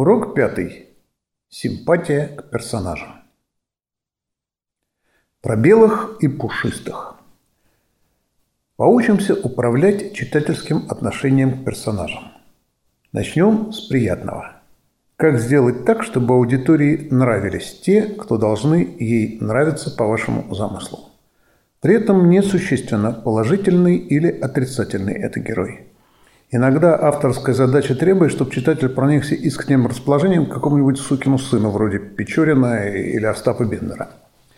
Урок пятый. Симпатия к персонажам. Про белых и пушистых. Поучимся управлять читательским отношением к персонажам. Начнем с приятного. Как сделать так, чтобы аудитории нравились те, кто должны ей нравиться по вашему замыслу? При этом несущественно, положительный или отрицательный это герой – Иногда авторская задача требует, чтобы читатель проникся искренним расположением к какому-нибудь сукину сыну, вроде Печорина или Остапа Бендера.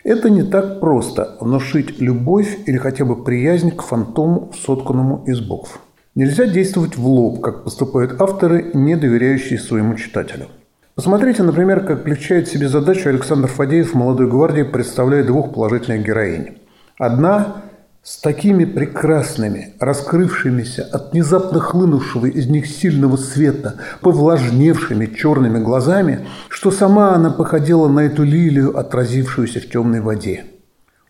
Это не так просто – внушить любовь или хотя бы приязнь к фантому, сотканному из букв. Нельзя действовать в лоб, как поступают авторы, не доверяющие своему читателю. Посмотрите, например, как облегчает себе задачу Александр Фадеев в «Молодой гвардии», представляя двух положительных героинь. Одна с такими прекрасными, раскрывшимися от внезапно хлынувшего из них сильного света, повлажневшими черными глазами, что сама она походила на эту лилию, отразившуюся в темной воде.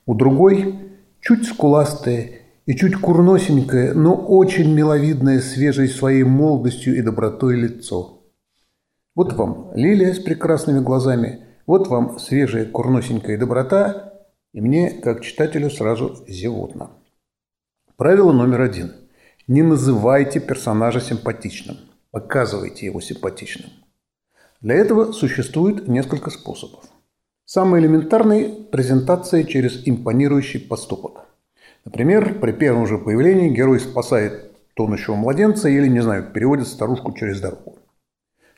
У другой чуть скуластая и чуть курносенькое, но очень миловидное свежей своей молодостью и добротой лицо. Вот вам лилия с прекрасными глазами, вот вам свежая курносенькая доброта – и мне, как читателю, сразу зевотно. Правило номер один. Не называйте персонажа симпатичным. Показывайте его симпатичным. Для этого существует несколько способов. Самый элементарный – презентация через импонирующий поступок. Например, при первом же появлении герой спасает тонущего младенца или, не знаю, переводит старушку через дорогу.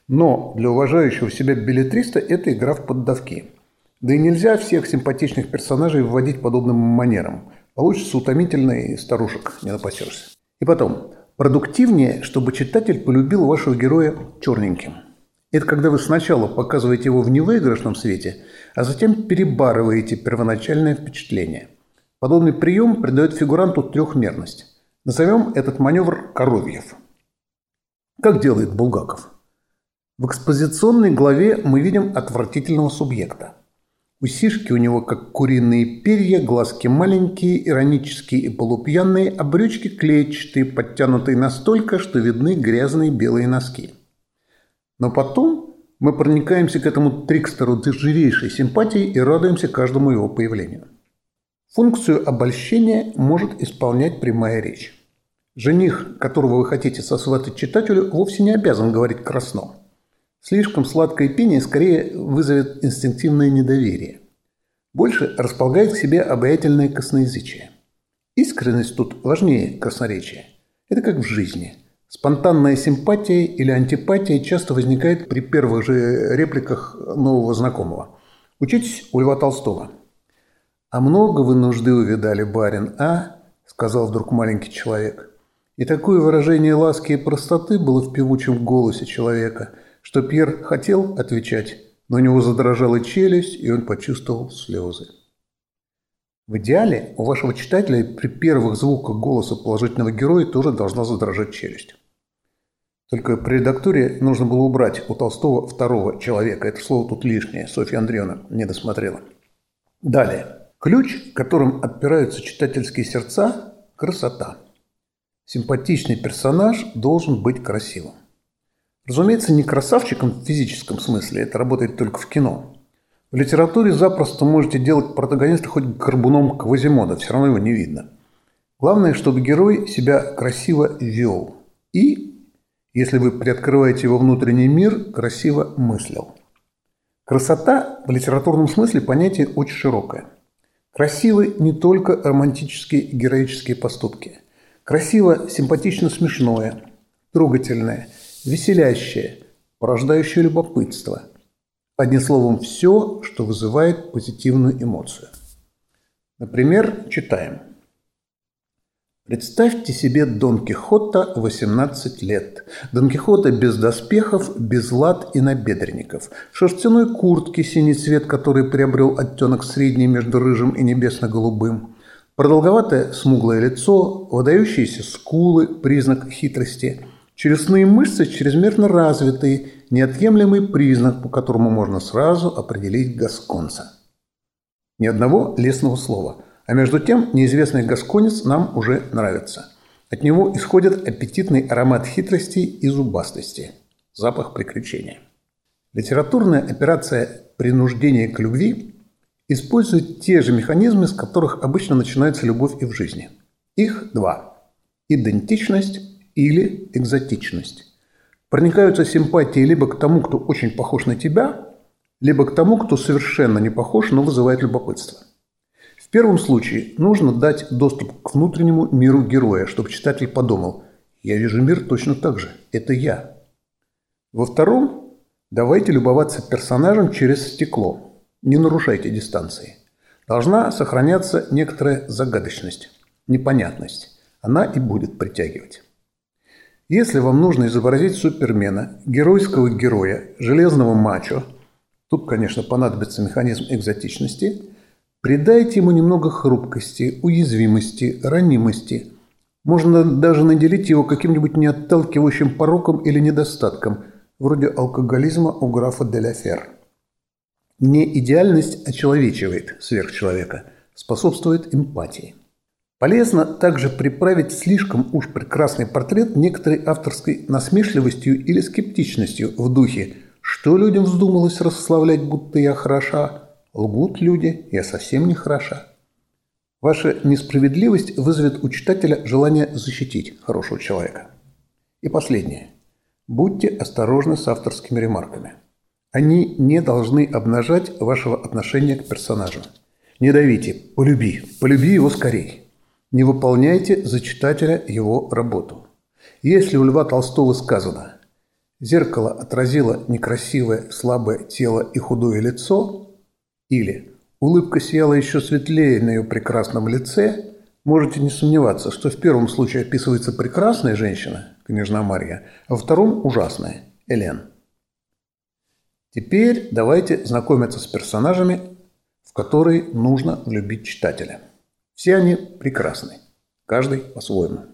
Но для уважающего себя билетриста это игра в поддавки – да и нельзя всех симпатичных персонажей вводить подобным манерам. Получится утомительно и старушек не напасешься. И потом, продуктивнее, чтобы читатель полюбил вашего героя черненьким. Это когда вы сначала показываете его в невыигрышном свете, а затем перебарываете первоначальное впечатление. Подобный прием придает фигуранту трехмерность. Назовем этот маневр Коровьев. Как делает Булгаков? В экспозиционной главе мы видим отвратительного субъекта – Усишки у него как куриные перья, глазки маленькие, иронические и полупьяные, а брючки клетчатые, подтянутые настолько, что видны грязные белые носки. Но потом мы проникаемся к этому трикстеру живейшей симпатией и радуемся каждому его появлению. Функцию обольщения может исполнять прямая речь. Жених, которого вы хотите сосватать читателю, вовсе не обязан говорить красно. Слишком сладкое пение скорее вызовет инстинктивное недоверие. Больше располагает к себе обаятельное косноязычие. Искренность тут важнее красноречия. Это как в жизни. Спонтанная симпатия или антипатия часто возникает при первых же репликах нового знакомого. Учитесь у Льва Толстого. «А много вы нужды увидали, барин, а?» – сказал вдруг маленький человек. И такое выражение ласки и простоты было в певучем голосе человека – что Пьер хотел отвечать, но у него задрожала челюсть, и он почувствовал слезы. В идеале у вашего читателя при первых звуках голоса положительного героя тоже должна задрожать челюсть. Только при редактуре нужно было убрать у Толстого второго человека. Это слово тут лишнее. Софья Андреевна не досмотрела. Далее. Ключ, которым отпираются читательские сердца – красота. Симпатичный персонаж должен быть красивым. Разумеется, не красавчиком в физическом смысле, это работает только в кино. В литературе запросто можете делать протагониста хоть горбуном Квазимода, все равно его не видно. Главное, чтобы герой себя красиво вел и, если вы приоткрываете его внутренний мир, красиво мыслил. Красота в литературном смысле понятие очень широкое. Красивы не только романтические и героические поступки. Красиво симпатично смешное, трогательное – веселящее, порождающее любопытство. Одним словом, все, что вызывает позитивную эмоцию. Например, читаем. Представьте себе Дон Кихота 18 лет. Дон Кихота без доспехов, без лад и набедренников. Шерстяной куртке синий цвет, который приобрел оттенок средний между рыжим и небесно-голубым. Продолговатое смуглое лицо, выдающиеся скулы, признак хитрости – Челюстные мышцы чрезмерно развитые, неотъемлемый признак, по которому можно сразу определить гасконца. Ни одного лесного слова. А между тем неизвестный гасконец нам уже нравится. От него исходит аппетитный аромат хитрости и зубастости. Запах приключения. Литературная операция принуждения к любви использует те же механизмы, с которых обычно начинается любовь и в жизни. Их два – идентичность или экзотичность. Проникаются симпатии либо к тому, кто очень похож на тебя, либо к тому, кто совершенно не похож, но вызывает любопытство. В первом случае нужно дать доступ к внутреннему миру героя, чтобы читатель подумал «Я вижу мир точно так же, это я». Во втором давайте любоваться персонажем через стекло, не нарушайте дистанции. Должна сохраняться некоторая загадочность, непонятность. Она и будет притягивать. Если вам нужно изобразить супермена, геройского героя, железного мачо, тут, конечно, понадобится механизм экзотичности, придайте ему немного хрупкости, уязвимости, ранимости. Можно даже наделить его каким-нибудь неотталкивающим пороком или недостатком, вроде алкоголизма у графа Деляфер. Не идеальность очеловечивает сверхчеловека, способствует эмпатии. Полезно также приправить слишком уж прекрасный портрет некоторой авторской насмешливостью или скептичностью в духе «Что людям вздумалось расславлять, будто я хороша? Лгут люди, я совсем не хороша». Ваша несправедливость вызовет у читателя желание защитить хорошего человека. И последнее. Будьте осторожны с авторскими ремарками. Они не должны обнажать вашего отношения к персонажу. Не давите «полюби», «полюби его скорей». Не выполняйте за читателя его работу. Если у Льва Толстого сказано «Зеркало отразило некрасивое, слабое тело и худое лицо» или «Улыбка сияла еще светлее на ее прекрасном лице», можете не сомневаться, что в первом случае описывается прекрасная женщина, княжна Марья, а во втором – ужасная, Элен. Теперь давайте знакомиться с персонажами, в которые нужно влюбить читателя – все они прекрасны, каждый по-своему.